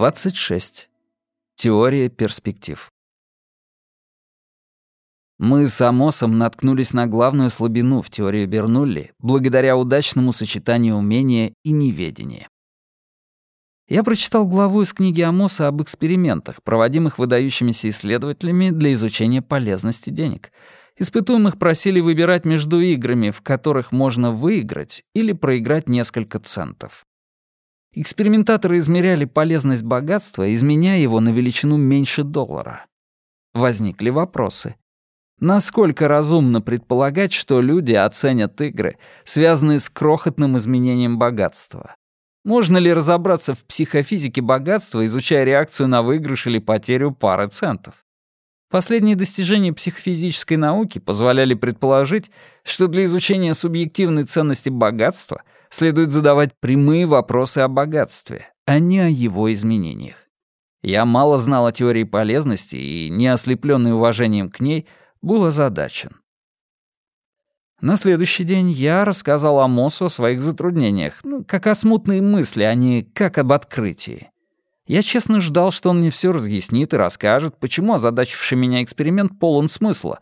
26. Теория перспектив. Мы с Амосом наткнулись на главную слабину в теории Бернулли благодаря удачному сочетанию умения и неведения. Я прочитал главу из книги Амоса об экспериментах, проводимых выдающимися исследователями для изучения полезности денег. Испытуемых просили выбирать между играми, в которых можно выиграть или проиграть несколько центов. Экспериментаторы измеряли полезность богатства, изменяя его на величину меньше доллара. Возникли вопросы. Насколько разумно предполагать, что люди оценят игры, связанные с крохотным изменением богатства? Можно ли разобраться в психофизике богатства, изучая реакцию на выигрыш или потерю пары центов? Последние достижения психофизической науки позволяли предположить, что для изучения субъективной ценности богатства следует задавать прямые вопросы о богатстве, а не о его изменениях. Я мало знал о теории полезности и, не ослепленный уважением к ней, был озадачен. На следующий день я рассказал Амосу о своих затруднениях, ну, как о смутной мысли, а не как об открытии. Я честно ждал, что он мне все разъяснит и расскажет, почему озадачивший меня эксперимент полон смысла.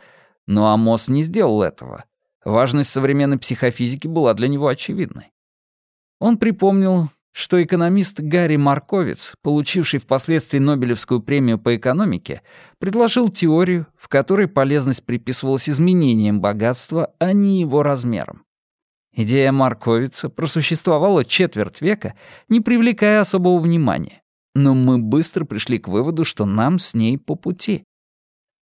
Но Амос не сделал этого. Важность современной психофизики была для него очевидной. Он припомнил, что экономист Гарри Марковиц, получивший впоследствии Нобелевскую премию по экономике, предложил теорию, в которой полезность приписывалась изменениям богатства, а не его размерам. Идея Марковица просуществовала четверть века, не привлекая особого внимания но мы быстро пришли к выводу, что нам с ней по пути.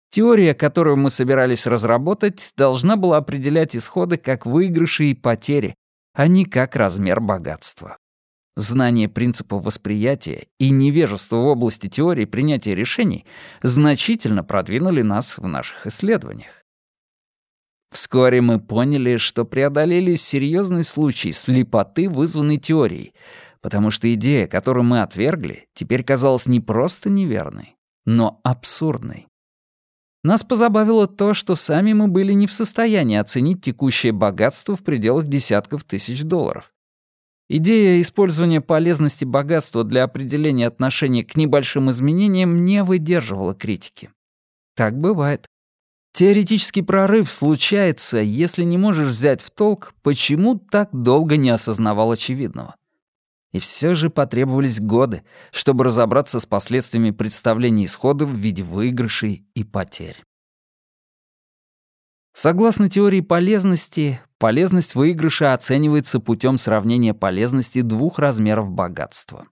Теория, которую мы собирались разработать, должна была определять исходы как выигрыши и потери, а не как размер богатства. Знание принципов восприятия и невежество в области теории принятия решений значительно продвинули нас в наших исследованиях. Вскоре мы поняли, что преодолели серьезный случай слепоты, вызванной теорией, потому что идея, которую мы отвергли, теперь казалась не просто неверной, но абсурдной. Нас позабавило то, что сами мы были не в состоянии оценить текущее богатство в пределах десятков тысяч долларов. Идея использования полезности богатства для определения отношения к небольшим изменениям не выдерживала критики. Так бывает. Теоретический прорыв случается, если не можешь взять в толк, почему так долго не осознавал очевидного. И все же потребовались годы, чтобы разобраться с последствиями представления исхода в виде выигрышей и потерь. Согласно теории полезности, полезность выигрыша оценивается путем сравнения полезности двух размеров богатства.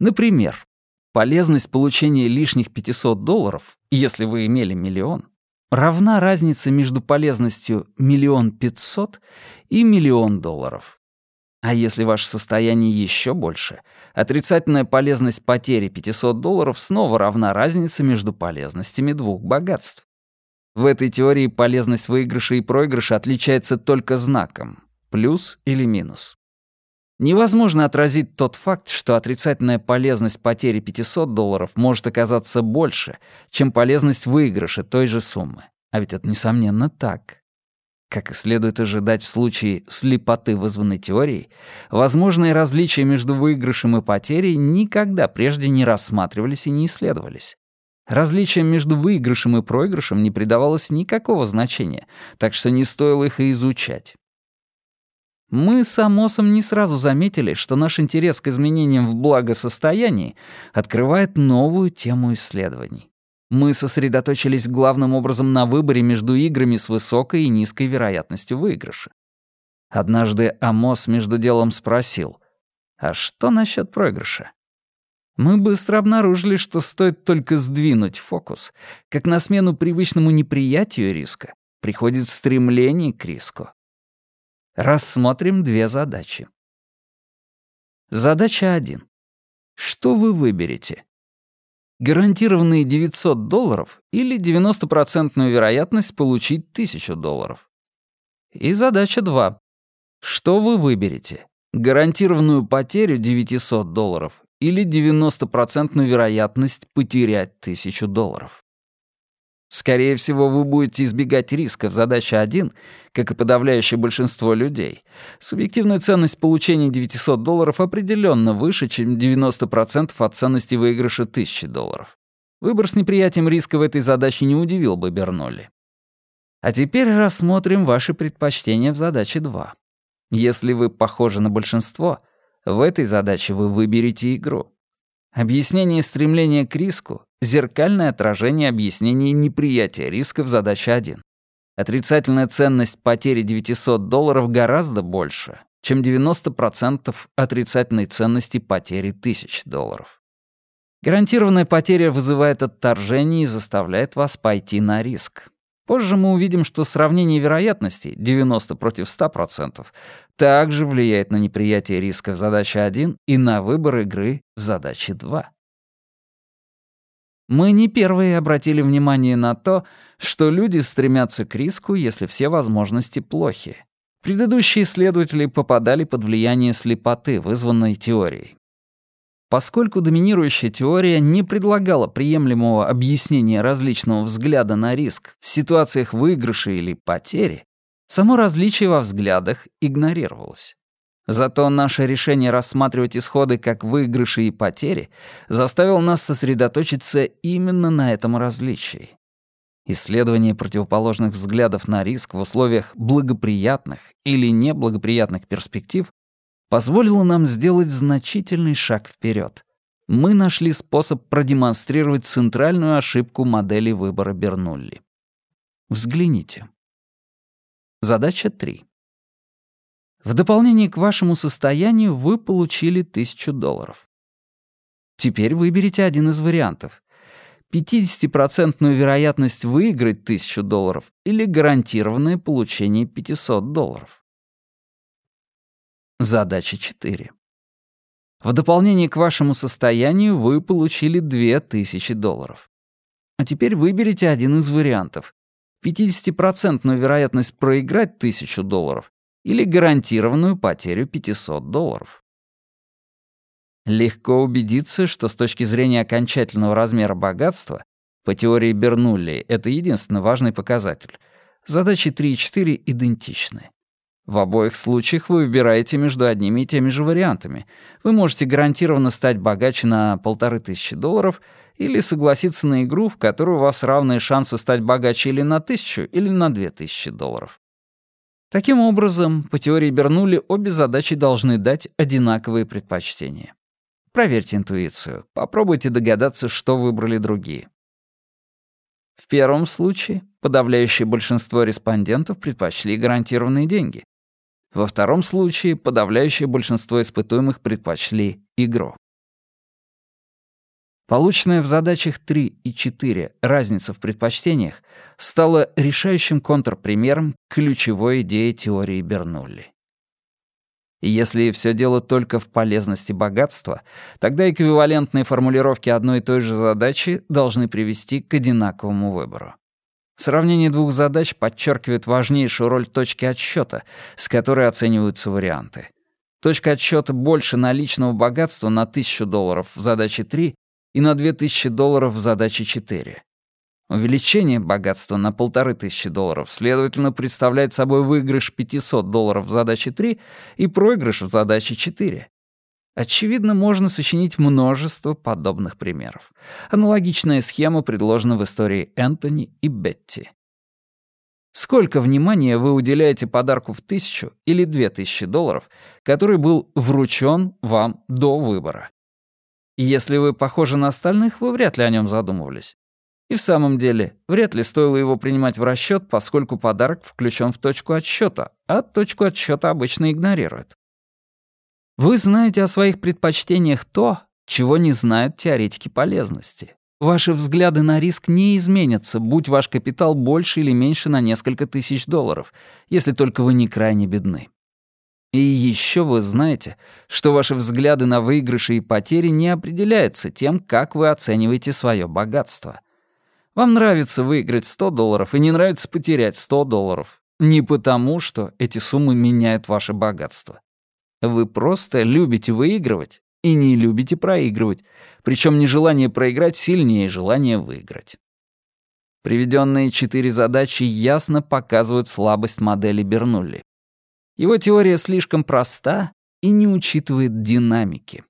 Например, полезность получения лишних 500 долларов, если вы имели миллион, равна разнице между полезностью миллион пятьсот и миллион долларов. А если ваше состояние еще больше, отрицательная полезность потери 500 долларов снова равна разнице между полезностями двух богатств. В этой теории полезность выигрыша и проигрыша отличается только знаком — плюс или минус. Невозможно отразить тот факт, что отрицательная полезность потери 500 долларов может оказаться больше, чем полезность выигрыша той же суммы. А ведь это, несомненно, так. Как и следует ожидать в случае слепоты, вызванной теорией, возможные различия между выигрышем и потерей никогда прежде не рассматривались и не исследовались. Различиям между выигрышем и проигрышем не придавалось никакого значения, так что не стоило их и изучать. Мы с Амосом не сразу заметили, что наш интерес к изменениям в благосостоянии открывает новую тему исследований. Мы сосредоточились главным образом на выборе между играми с высокой и низкой вероятностью выигрыша. Однажды Амос между делом спросил, «А что насчет проигрыша?» Мы быстро обнаружили, что стоит только сдвинуть фокус, как на смену привычному неприятию риска приходит стремление к риску. Рассмотрим две задачи. Задача 1. Что вы выберете? Гарантированные 900 долларов или 90% вероятность получить 1000 долларов. И задача 2. Что вы выберете? Гарантированную потерю 900 долларов или 90% вероятность потерять 1000 долларов? Скорее всего, вы будете избегать риска в задаче 1, как и подавляющее большинство людей. Субъективная ценность получения 900 долларов определенно выше, чем 90% от ценности выигрыша 1000 долларов. Выбор с неприятием риска в этой задаче не удивил бы Бернолли. А теперь рассмотрим ваши предпочтения в задаче 2. Если вы похожи на большинство, в этой задаче вы выберете игру. Объяснение стремления к риску — зеркальное отражение объяснения неприятия риска в задаче 1. Отрицательная ценность потери 900 долларов гораздо больше, чем 90% отрицательной ценности потери 1000 долларов. Гарантированная потеря вызывает отторжение и заставляет вас пойти на риск. Позже мы увидим, что сравнение вероятностей 90 против 100% также влияет на неприятие риска в задаче 1 и на выбор игры в задаче 2. Мы не первые обратили внимание на то, что люди стремятся к риску, если все возможности плохи. Предыдущие исследователи попадали под влияние слепоты, вызванной теорией. Поскольку доминирующая теория не предлагала приемлемого объяснения различного взгляда на риск в ситуациях выигрыша или потери, само различие во взглядах игнорировалось. Зато наше решение рассматривать исходы как выигрыши и потери заставило нас сосредоточиться именно на этом различии. Исследование противоположных взглядов на риск в условиях благоприятных или неблагоприятных перспектив позволило нам сделать значительный шаг вперед. Мы нашли способ продемонстрировать центральную ошибку модели выбора Бернулли. Взгляните. Задача 3. В дополнение к вашему состоянию вы получили 1000 долларов. Теперь выберите один из вариантов. 50% вероятность выиграть 1000 долларов или гарантированное получение 500 долларов. Задача 4. В дополнение к вашему состоянию вы получили 2000 долларов. А теперь выберите один из вариантов. 50% вероятность проиграть 1000 долларов или гарантированную потерю 500 долларов. Легко убедиться, что с точки зрения окончательного размера богатства, по теории Бернулли это единственный важный показатель, задачи 3 и 4 идентичны. В обоих случаях вы выбираете между одними и теми же вариантами. Вы можете гарантированно стать богаче на полторы тысячи долларов или согласиться на игру, в которой у вас равные шансы стать богаче или на тысячу, или на две тысячи долларов. Таким образом, по теории Бернулли, обе задачи должны дать одинаковые предпочтения. Проверьте интуицию, попробуйте догадаться, что выбрали другие. В первом случае подавляющее большинство респондентов предпочли гарантированные деньги. Во втором случае подавляющее большинство испытуемых предпочли игру. Полученная в задачах 3 и 4 разница в предпочтениях стала решающим контрпримером ключевой идее теории Бернулли. Если все дело только в полезности богатства, тогда эквивалентные формулировки одной и той же задачи должны привести к одинаковому выбору. Сравнение двух задач подчеркивает важнейшую роль точки отсчета, с которой оцениваются варианты. Точка отсчета больше наличного богатства на 1000 долларов в задаче 3 и на 2000 долларов в задаче 4. Увеличение богатства на 1500 долларов, следовательно, представляет собой выигрыш 500 долларов в задаче 3 и проигрыш в задаче 4. Очевидно, можно сочинить множество подобных примеров. Аналогичная схема предложена в истории Энтони и Бетти. Сколько внимания вы уделяете подарку в тысячу или две тысячи долларов, который был вручен вам до выбора? Если вы похожи на остальных, вы вряд ли о нем задумывались. И в самом деле, вряд ли стоило его принимать в расчет, поскольку подарок включен в точку отсчета, а точку отсчета обычно игнорируют. Вы знаете о своих предпочтениях то, чего не знают теоретики полезности. Ваши взгляды на риск не изменятся, будь ваш капитал больше или меньше на несколько тысяч долларов, если только вы не крайне бедны. И еще вы знаете, что ваши взгляды на выигрыши и потери не определяются тем, как вы оцениваете свое богатство. Вам нравится выиграть 100 долларов и не нравится потерять 100 долларов. Не потому, что эти суммы меняют ваше богатство. Вы просто любите выигрывать и не любите проигрывать, причем нежелание проиграть сильнее желания выиграть. Приведенные четыре задачи ясно показывают слабость модели Бернулли. Его теория слишком проста и не учитывает динамики.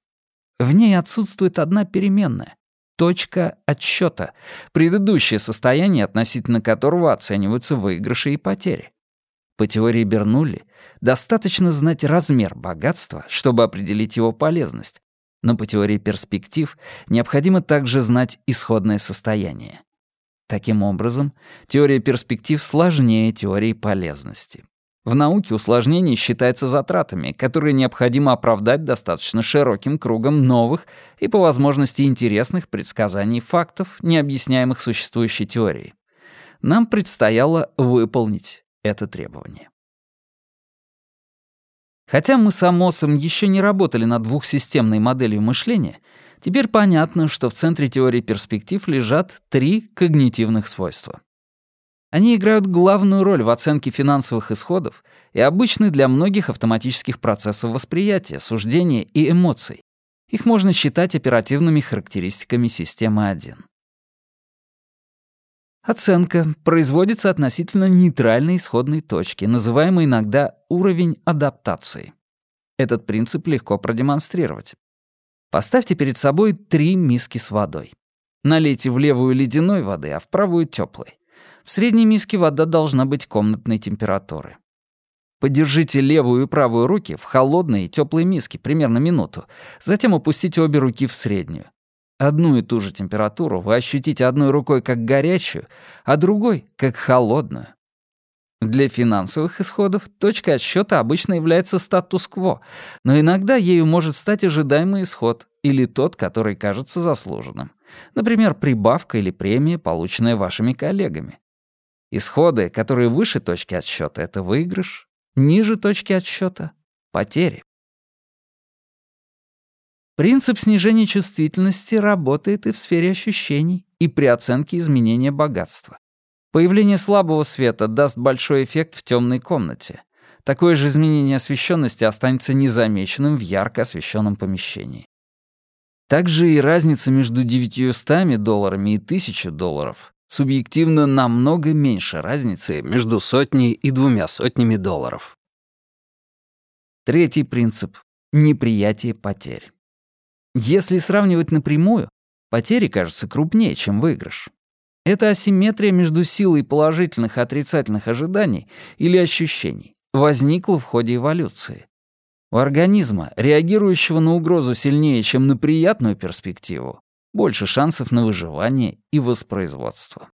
В ней отсутствует одна переменная — точка отсчета, предыдущее состояние, относительно которого оцениваются выигрыши и потери. По теории Бернулли, достаточно знать размер богатства, чтобы определить его полезность, но по теории перспектив необходимо также знать исходное состояние. Таким образом, теория перспектив сложнее теории полезности. В науке усложнение считается затратами, которые необходимо оправдать достаточно широким кругом новых и по возможности интересных предсказаний фактов, не объясняемых существующей теорией. Нам предстояло выполнить это требование. Хотя мы с Амосом еще не работали над двухсистемной моделью мышления, теперь понятно, что в центре теории перспектив лежат три когнитивных свойства. Они играют главную роль в оценке финансовых исходов и обычны для многих автоматических процессов восприятия, суждения и эмоций. Их можно считать оперативными характеристиками системы 1. Оценка производится относительно нейтральной исходной точки, называемой иногда уровень адаптации. Этот принцип легко продемонстрировать. Поставьте перед собой три миски с водой. Налейте в левую ледяной воды, а в правую теплой. В средней миске вода должна быть комнатной температуры. Подержите левую и правую руки в холодной и теплой миске примерно минуту, затем опустите обе руки в среднюю. Одну и ту же температуру вы ощутите одной рукой как горячую, а другой — как холодную. Для финансовых исходов точкой отсчета обычно является статус-кво, но иногда ею может стать ожидаемый исход или тот, который кажется заслуженным. Например, прибавка или премия, полученная вашими коллегами. Исходы, которые выше точки отсчета, это выигрыш, ниже точки отсчета — потери. Принцип снижения чувствительности работает и в сфере ощущений, и при оценке изменения богатства. Появление слабого света даст большой эффект в темной комнате. Такое же изменение освещенности останется незамеченным в ярко освещенном помещении. Также и разница между 900 долларами и 1000 долларов Субъективно намного меньше разницы между сотней и двумя сотнями долларов. Третий принцип — неприятие потерь. Если сравнивать напрямую, потери кажутся крупнее, чем выигрыш. Это асимметрия между силой положительных и отрицательных ожиданий или ощущений возникла в ходе эволюции. У организма, реагирующего на угрозу сильнее, чем на приятную перспективу, больше шансов на выживание и воспроизводство.